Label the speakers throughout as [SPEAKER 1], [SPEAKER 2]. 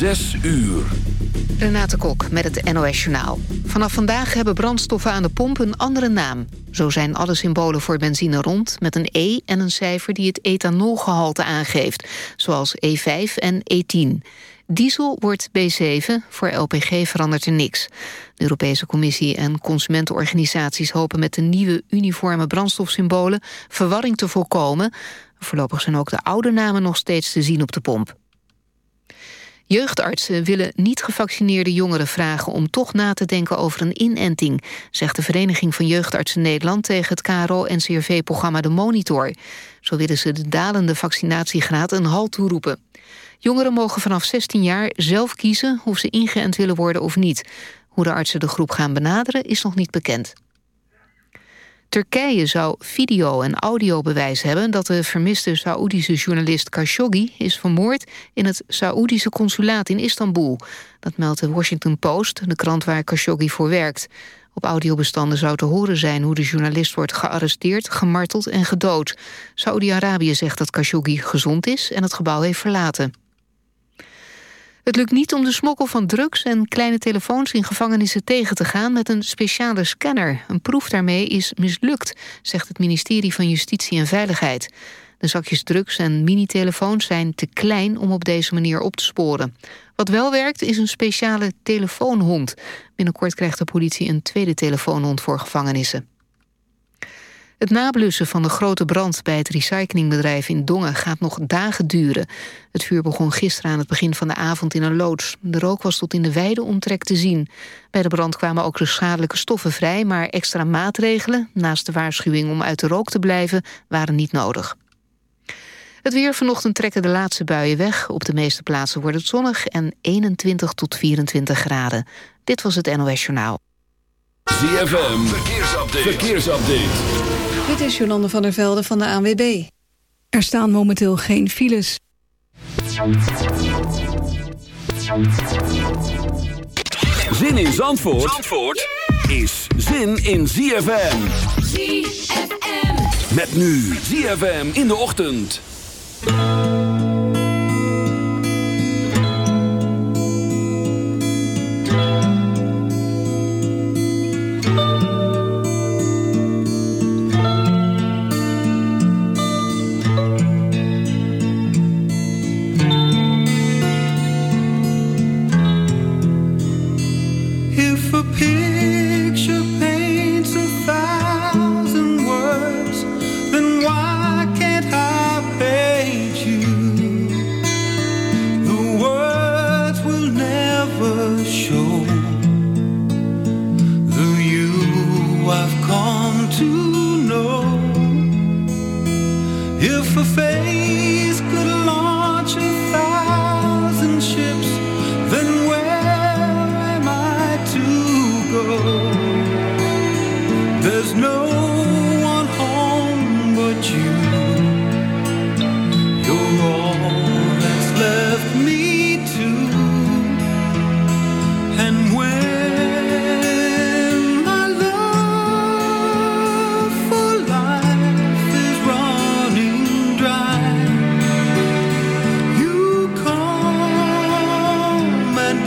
[SPEAKER 1] Zes uur.
[SPEAKER 2] Renate Kok met het NOS Journaal. Vanaf vandaag hebben brandstoffen aan de pomp een andere naam. Zo zijn alle symbolen voor benzine rond met een E en een cijfer die het ethanolgehalte aangeeft. Zoals E5 en E10. Diesel wordt B7, voor LPG verandert er niks. De Europese Commissie en consumentenorganisaties hopen met de nieuwe uniforme brandstofsymbolen verwarring te voorkomen. Voorlopig zijn ook de oude namen nog steeds te zien op de pomp. Jeugdartsen willen niet-gevaccineerde jongeren vragen om toch na te denken over een inenting, zegt de Vereniging van Jeugdartsen Nederland tegen het KRO-NCRV-programma De Monitor. Zo willen ze de dalende vaccinatiegraad een halt toeroepen. Jongeren mogen vanaf 16 jaar zelf kiezen of ze ingeënt willen worden of niet. Hoe de artsen de groep gaan benaderen is nog niet bekend. Turkije zou video- en audiobewijs hebben... dat de vermiste Saoedische journalist Khashoggi is vermoord... in het Saoedische consulaat in Istanbul. Dat meldt de Washington Post, de krant waar Khashoggi voor werkt. Op audiobestanden zou te horen zijn hoe de journalist wordt gearresteerd, gemarteld en gedood. Saoedi-Arabië zegt dat Khashoggi gezond is en het gebouw heeft verlaten. Het lukt niet om de smokkel van drugs en kleine telefoons in gevangenissen tegen te gaan met een speciale scanner. Een proef daarmee is mislukt, zegt het ministerie van Justitie en Veiligheid. De zakjes drugs en minitelefoons zijn te klein om op deze manier op te sporen. Wat wel werkt is een speciale telefoonhond. Binnenkort krijgt de politie een tweede telefoonhond voor gevangenissen. Het nablussen van de grote brand bij het recyclingbedrijf in Dongen gaat nog dagen duren. Het vuur begon gisteren aan het begin van de avond in een loods. De rook was tot in de wijde omtrek te zien. Bij de brand kwamen ook de schadelijke stoffen vrij, maar extra maatregelen, naast de waarschuwing om uit de rook te blijven, waren niet nodig. Het weer vanochtend trekken de laatste buien weg. Op de meeste plaatsen wordt het zonnig en 21 tot 24 graden. Dit was het NOS Journaal.
[SPEAKER 1] ZFM, verkeersupdate. verkeersupdate.
[SPEAKER 3] Dit is Jolande van der Velde van de ANWB. Er staan momenteel geen files.
[SPEAKER 1] Zin in Zandvoort, Zandvoort is zin in ZFM.
[SPEAKER 4] ZFM.
[SPEAKER 1] Met nu ZFM in de ochtend.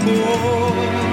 [SPEAKER 4] door.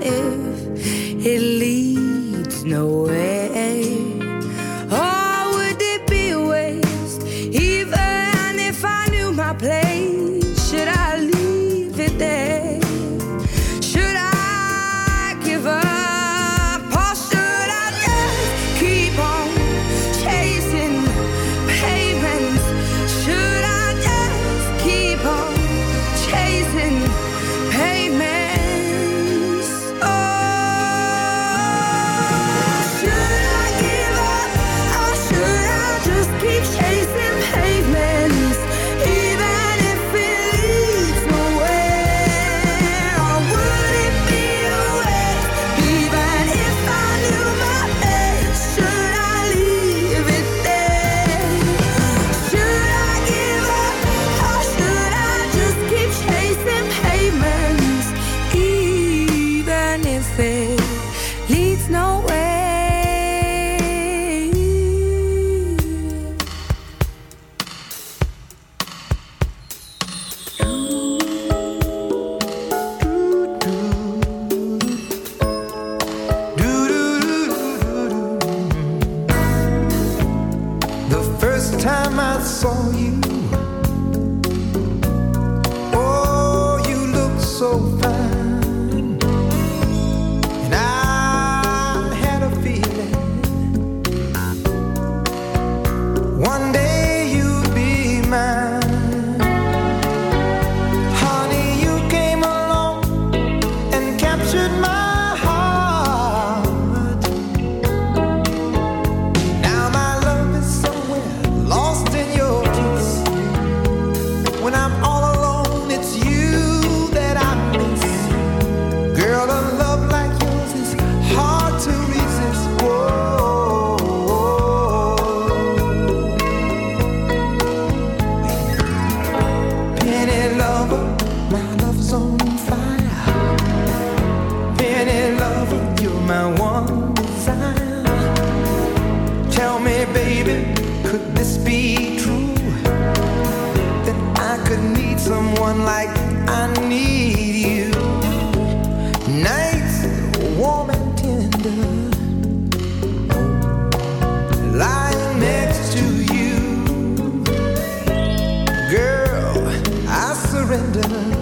[SPEAKER 5] on.
[SPEAKER 6] Surrender.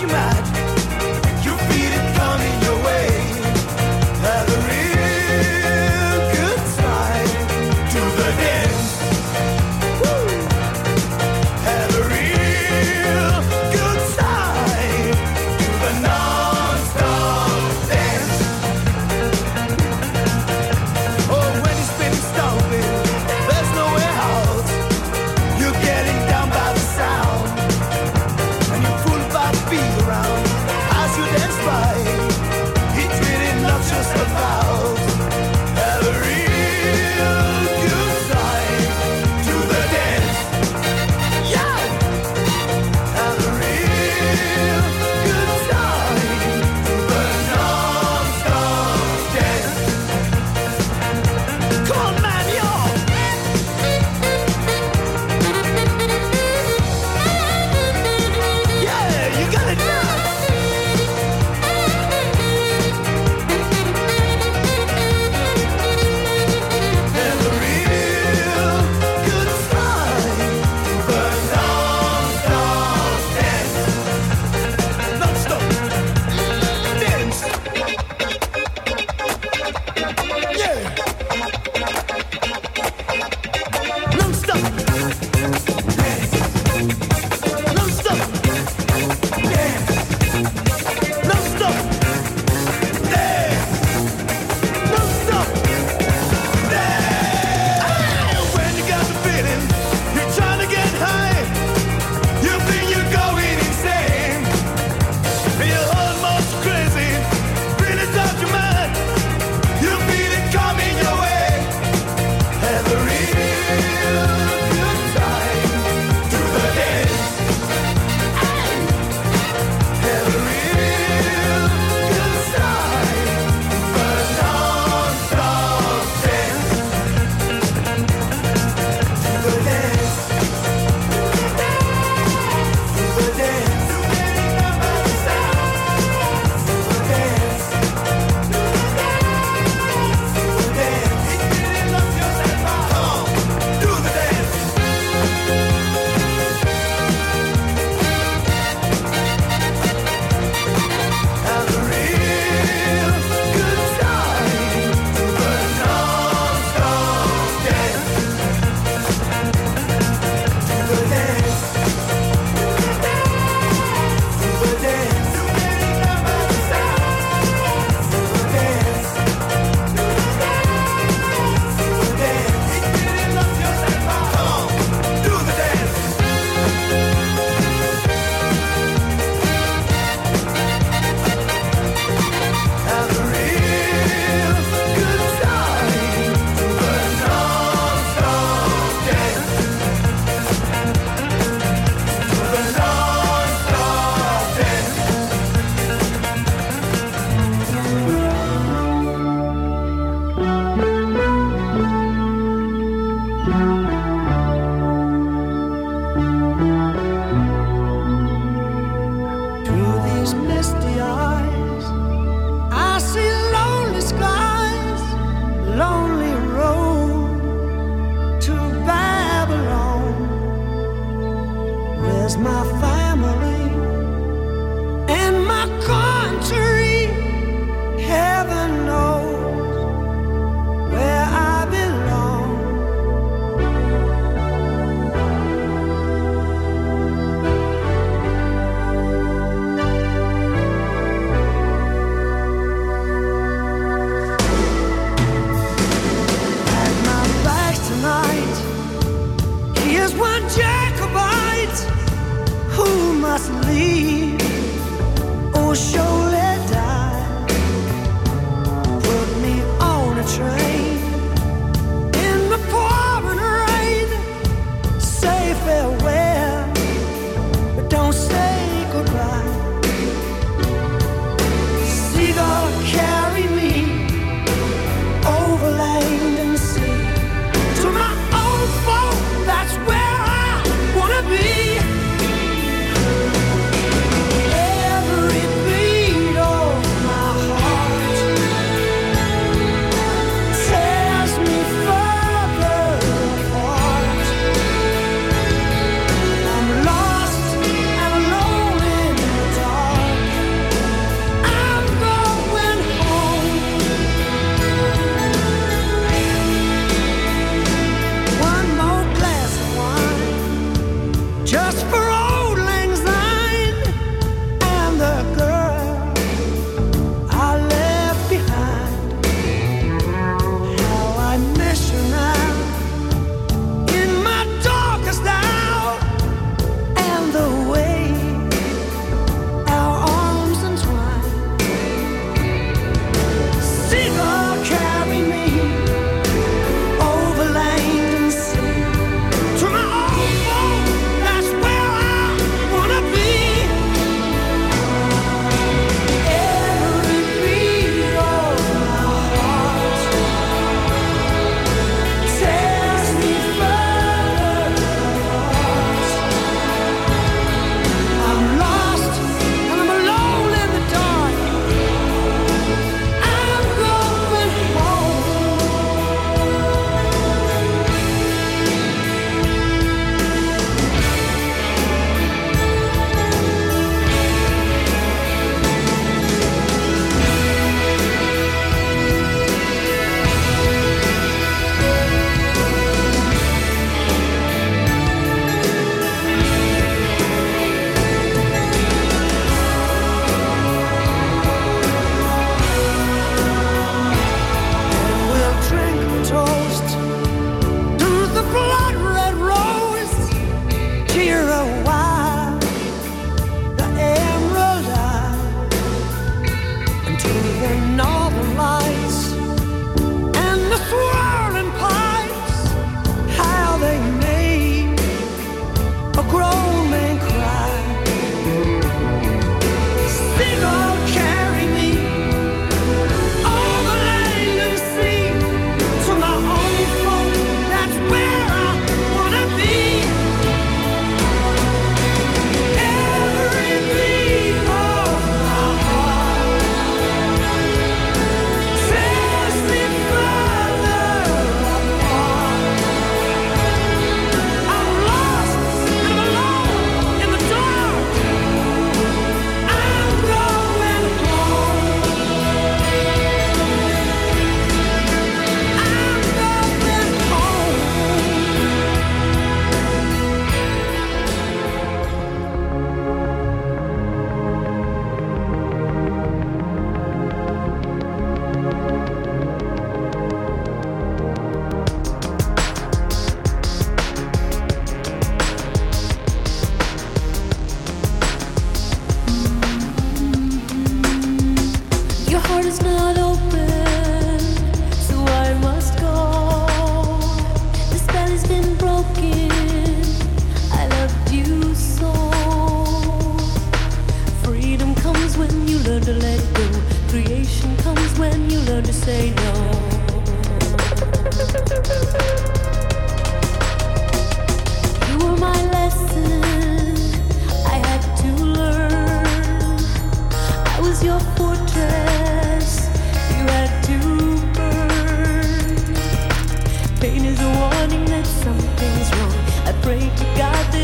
[SPEAKER 7] you mad?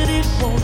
[SPEAKER 7] it
[SPEAKER 4] won't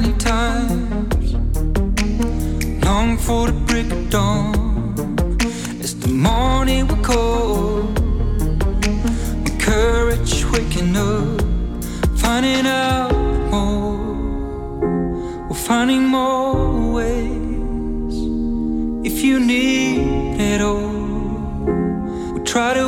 [SPEAKER 1] many times. Long for the break of dawn. It's the morning we call. my courage waking up, finding out more. We're finding more ways. If you need it all, we try to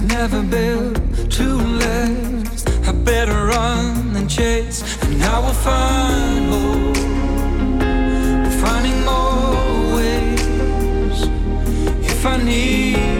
[SPEAKER 1] was never built to last. I better run than chase, and I will find more. Finding more ways if I need.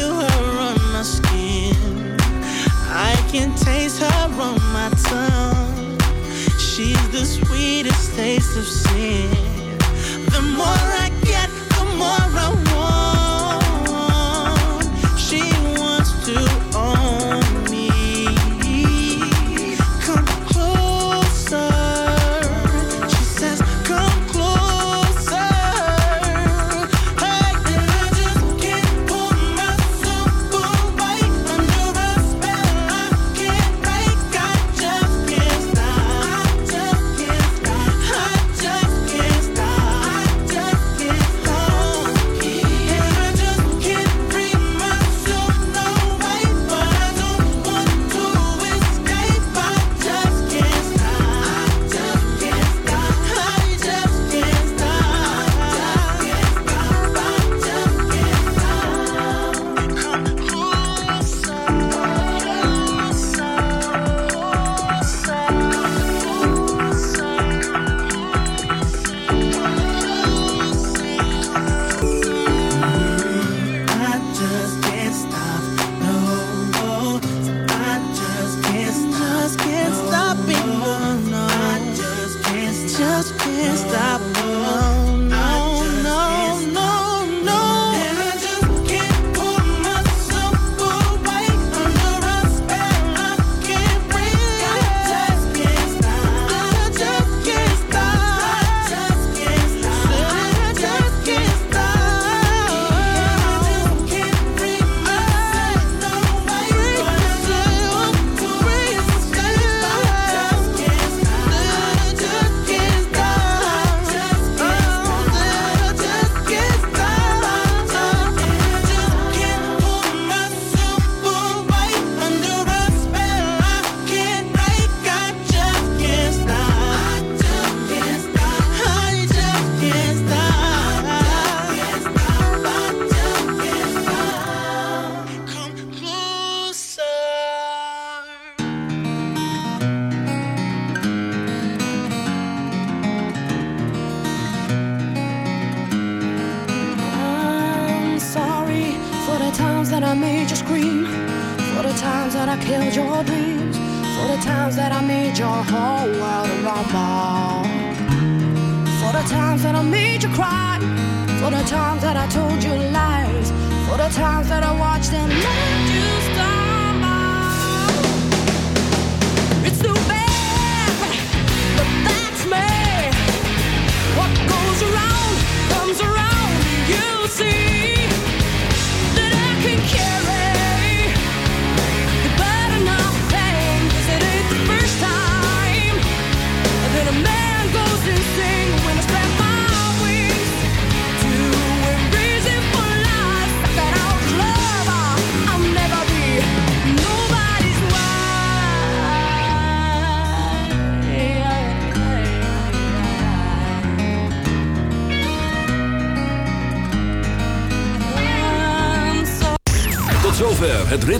[SPEAKER 7] feel her on my skin. I can taste her on my tongue. She's the sweetest taste of sin. The more I get, the more I